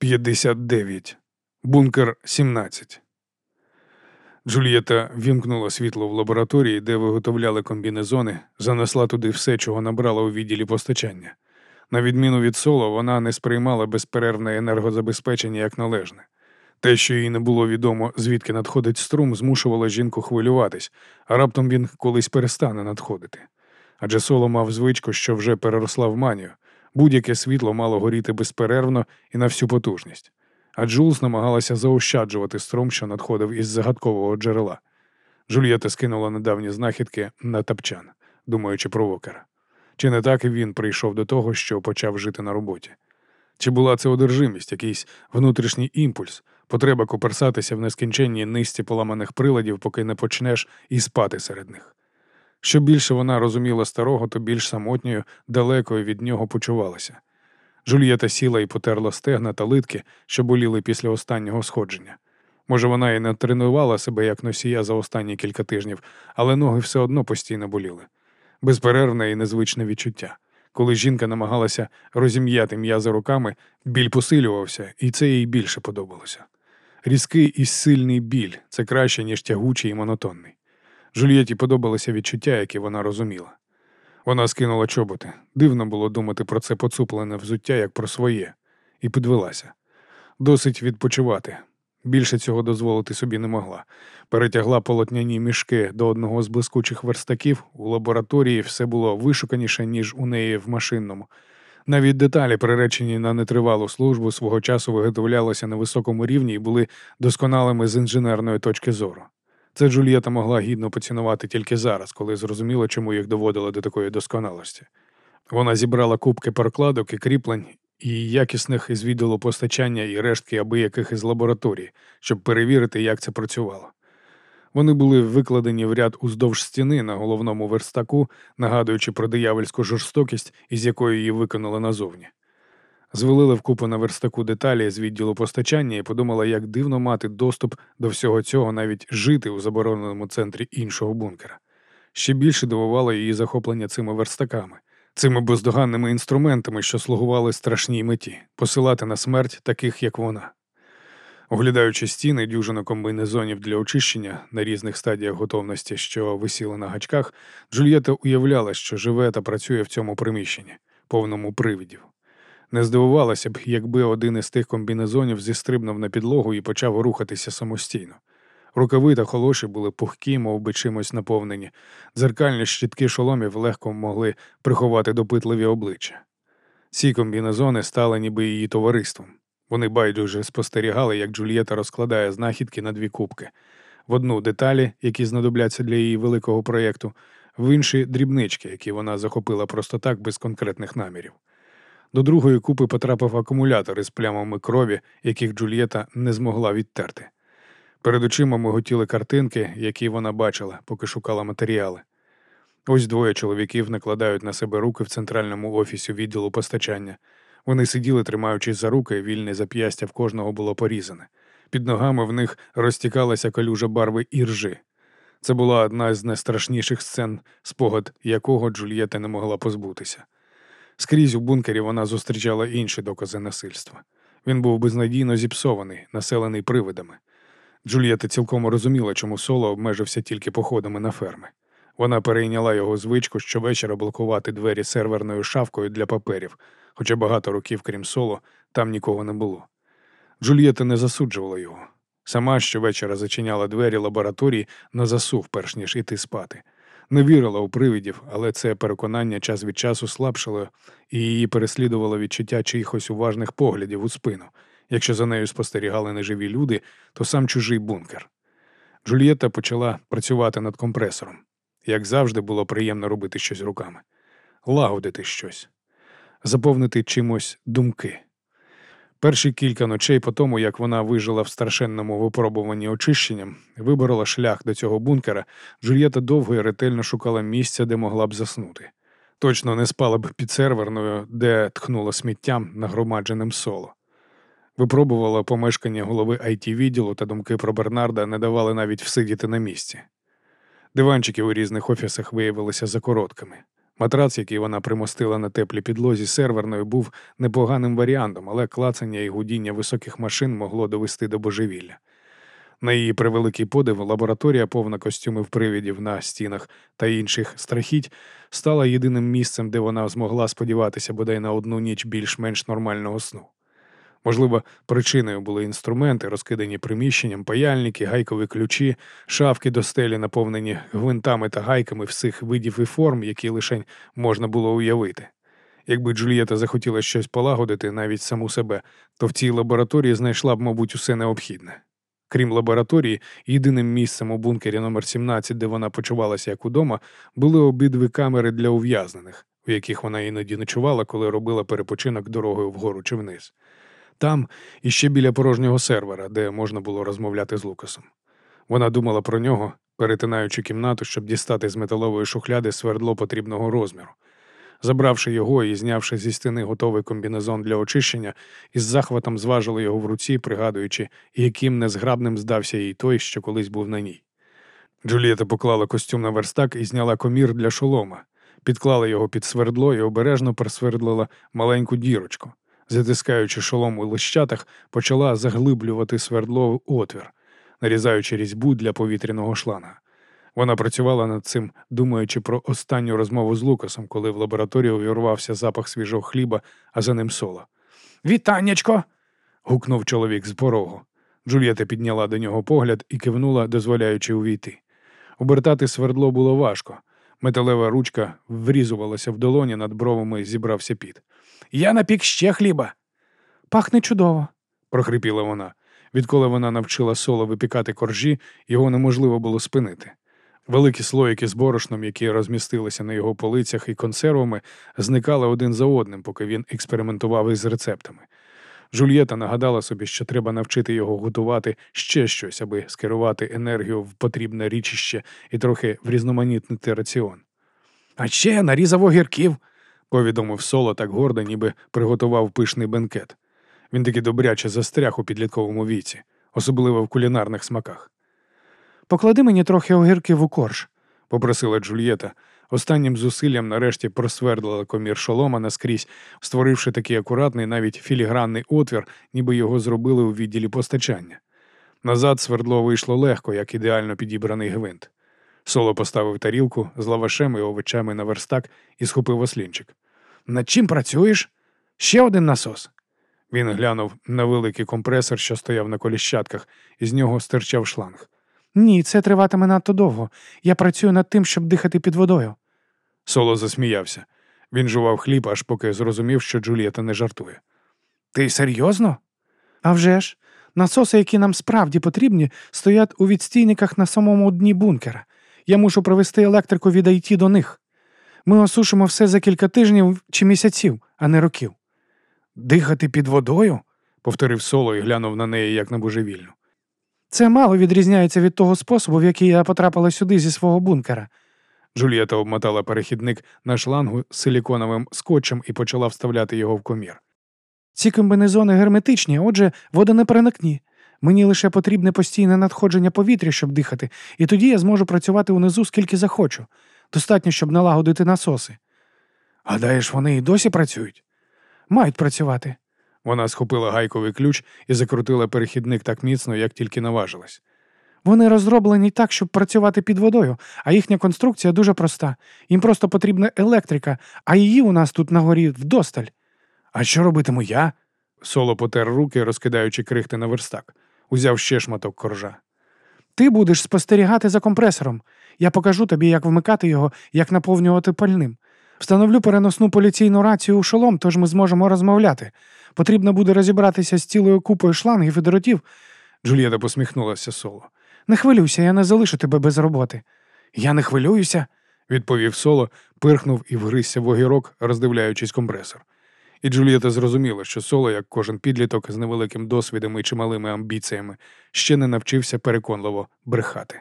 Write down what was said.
59. Бункер 17. Джульєта вімкнула світло в лабораторії, де виготовляли комбінезони, занесла туди все, чого набрала у відділі постачання. На відміну від соло, вона не сприймала безперервне енергозабезпечення як належне. Те, що їй не було відомо, звідки надходить струм, змушувало жінку хвилюватись, а раптом він колись перестане надходити. Адже соло мав звичку, що вже переросла в манію. Будь-яке світло мало горіти безперервно і на всю потужність. А Джулс намагалася заощаджувати струм, що надходив із загадкового джерела. Жульєта скинула недавні знахідки на тапчан, думаючи про вокера. Чи не так він прийшов до того, що почав жити на роботі? Чи була це одержимість, якийсь внутрішній імпульс, потреба коперсатися в нескінченній низці поламаних приладів, поки не почнеш і спати серед них? Що більше вона розуміла старого, то більш самотньою, далекою від нього почувалася. Жульєта сіла і потерла стегна та литки, що боліли після останнього сходження. Може, вона і не тренувала себе як носія за останні кілька тижнів, але ноги все одно постійно боліли. Безперервне і незвичне відчуття. Коли жінка намагалася розім'яти м'язи руками, біль посилювався, і це їй більше подобалося. Різкий і сильний біль це краще, ніж тягучий і монотонний. Жульєті подобалося відчуття, яке вона розуміла. Вона скинула чоботи. Дивно було думати про це поцуплене взуття, як про своє, і підвелася. Досить відпочивати. Більше цього дозволити собі не могла. Перетягла полотняні мішки до одного з блискучих верстаків. У лабораторії все було вишуканіше, ніж у неї в машинному. Навіть деталі, приречені на нетривалу службу, свого часу виготовлялися на високому рівні і були досконалими з інженерної точки зору. Це Джульєта могла гідно поцінувати тільки зараз, коли зрозуміла, чому їх доводили до такої досконалості. Вона зібрала кубки перекладок і кріплень і якісних із постачання і рештки аби яких із лабораторій, щоб перевірити, як це працювало. Вони були викладені в ряд уздовж стіни на головному верстаку, нагадуючи про диявольську жорстокість, із якою її виконали назовні. Звелила вкупу на верстаку деталі з відділу постачання і подумала, як дивно мати доступ до всього цього, навіть жити у забороненому центрі іншого бункера. Ще більше дивувало її захоплення цими верстаками, цими бездоганними інструментами, що слугували страшній меті посилати на смерть таких, як вона. Оглядаючи стіни дюжину комбінезонів для очищення на різних стадіях готовності, що висіли на гачках, Джульєта уявляла, що живе та працює в цьому приміщенні, повному привидів. Не здивувалася б, якби один із тих комбінезонів зістрибнув на підлогу і почав рухатися самостійно. Рукави та холоші були пухкі, мов би чимось наповнені, дзеркальні щітки шоломів легко могли приховати допитливі обличчя. Ці комбінезони стали ніби її товариством. Вони байдуже спостерігали, як Джульєта розкладає знахідки на дві кубки. В одну деталі, які знадобляться для її великого проєкту, в інші дрібнички, які вона захопила просто так без конкретних намірів. До другої купи потрапив акумулятор із плямами крові, яких Джульєта не змогла відтерти. Перед очима миготіли картинки, які вона бачила, поки шукала матеріали. Ось двоє чоловіків накладають на себе руки в центральному офісі відділу постачання. Вони сиділи, тримаючись за руки, вільне зап'ястя в кожного було порізане. Під ногами в них розтікалася калюжа барви іржи. Це була одна з найстрашніших сцен, спогад якого Джульєта не могла позбутися. Скрізь у бункері вона зустрічала інші докази насильства. Він був безнадійно зіпсований, населений привидами. Джульєта цілком розуміла, чому соло обмежився тільки походами на ферми. Вона перейняла його звичку щовечора блокувати двері серверною шавкою для паперів, хоча багато років, крім соло, там нікого не було. Джульєта не засуджувала його. Сама щовечора зачиняла двері лабораторії на засув, перш ніж іти спати. Не вірила у привидів, але це переконання час від часу слабшало, і її переслідувало відчуття чиїхось уважних поглядів у спину. Якщо за нею спостерігали неживі люди, то сам чужий бункер. Джульєта почала працювати над компресором. Як завжди, було приємно робити щось руками, лагодити щось, заповнити чимось думки. Перші кілька ночей по тому, як вона вижила в страшенному випробуванні очищенням, виборола шлях до цього бункера, Джульєта довго і ретельно шукала місця, де могла б заснути. Точно не спала б під серверною, де тхнула сміттям, нагромадженим соло. Випробувала помешкання голови it відділу та думки про Бернарда не давали навіть всидіти на місці. Диванчики у різних офісах виявилися закороткими. Матрац, який вона примостила на теплій підлозі серверною, був непоганим варіантом, але клацання і гудіння високих машин могло довести до божевілля. На її превеликий подив, лабораторія, повна костюмів привідів на стінах та інших страхіть, стала єдиним місцем, де вона змогла сподіватися бодай на одну ніч більш-менш нормального сну. Можливо, причиною були інструменти, розкидані приміщенням, паяльники, гайкові ключі, шафки до стелі, наповнені гвинтами та гайками всіх видів і форм, які лише можна було уявити. Якби Джульєта захотіла щось полагодити, навіть саму себе, то в цій лабораторії знайшла б, мабуть, усе необхідне. Крім лабораторії, єдиним місцем у бункері номер 17 де вона почувалася як удома, були обидві камери для ув'язнених, у яких вона іноді ночувала, коли робила перепочинок дорогою вгору чи вниз. Там і ще біля порожнього сервера, де можна було розмовляти з Лукасом. Вона думала про нього, перетинаючи кімнату, щоб дістати з металової шухляди свердло потрібного розміру. Забравши його і знявши зі стіни готовий комбінезон для очищення, із захватом зважили його в руці, пригадуючи, яким незграбним здався їй той, що колись був на ній. Джулієта поклала костюм на верстак і зняла комір для шолома, підклала його під свердло і обережно присвердлила маленьку дірочку. Затискаючи шолом у лищатах, почала заглиблювати свердло в отвір, нарізаючи різьбу для повітряного шланга. Вона працювала над цим, думаючи про останню розмову з Лукасом, коли в лабораторію увірвався запах свіжого хліба, а за ним соло. Вітаннячко. гукнув чоловік з порогу. Джульєта підняла до нього погляд і кивнула, дозволяючи увійти. Обертати свердло було важко. Металева ручка врізувалася в долоні, над бровами зібрався піт. Я напік ще хліба. Пахне чудово, прохрипіла вона. Відколи вона навчила соло випікати коржі, його неможливо було спинити. Великі слоїки з борошном, які розмістилися на його полицях і консервами, зникали один за одним, поки він експериментував із рецептами. Жульєта нагадала собі, що треба навчити його готувати ще щось, аби скерувати енергію в потрібне річище і трохи врізноманітнити раціон. А ще нарізав огірків, повідомив соло так гордо, ніби приготував пишний бенкет. Він таки добряче застряг у підлітковому віці, особливо в кулінарних смаках. Поклади мені трохи огірків у корж, попросила Джульєта. Останнім зусиллям нарешті просвердлила комір шолома наскрізь, створивши такий акуратний, навіть філігранний отвір, ніби його зробили у відділі постачання. Назад свердло вийшло легко, як ідеально підібраний гвинт. Соло поставив тарілку з лавашем і овочами на верстак і схопив ослінчик. Над чим працюєш? Ще один насос. Він глянув на великий компресор, що стояв на коліщатках, і з нього стирчав шланг. Ні, це триватиме надто довго. Я працюю над тим, щоб дихати під водою. Соло засміявся. Він жував хліб, аж поки зрозумів, що Джулієта не жартує. Ти серйозно? «А вже ж! Насоси, які нам справді потрібні, стоять у відстійниках на самому дні бункера. Я мушу провести електрику від IT до них. Ми осушимо все за кілька тижнів чи місяців, а не років. Дихати під водою? повторив соло і глянув на неї як на божевільну. Це мало відрізняється від того способу, в який я потрапила сюди зі свого бункера. Джулієта обмотала перехідник на шлангу з силіконовим скотчем і почала вставляти його в комір. Ці комбінезони герметичні, отже, вода не переникні. Мені лише потрібне постійне надходження повітря, щоб дихати, і тоді я зможу працювати унизу скільки захочу. Достатньо, щоб налагодити насоси. Гадаєш, вони і досі працюють? Мають працювати. Вона схопила гайковий ключ і закрутила перехідник так міцно, як тільки наважилась. Вони розроблені так, щоб працювати під водою, а їхня конструкція дуже проста. Їм просто потрібна електрика, а її у нас тут на горі вдосталь. А що робитиму я? Соло потер руки, розкидаючи крихти на верстак. Узяв ще шматок коржа. Ти будеш спостерігати за компресором. Я покажу тобі, як вмикати його, як наповнювати пальним. Встановлю переносну поліційну рацію у шолом, тож ми зможемо розмовляти. Потрібно буде розібратися з цілою купою шлангів і дротів. Джулієта посміхнулася соло. Не хвилюйся, я не залишу тебе без роботи. Я не хвилююся, відповів соло, пирхнув і вгризся в огірок, роздивляючись компресор. І Джулієта зрозуміла, що соло, як кожен підліток з невеликим досвідом і чималими амбіціями, ще не навчився переконливо брехати.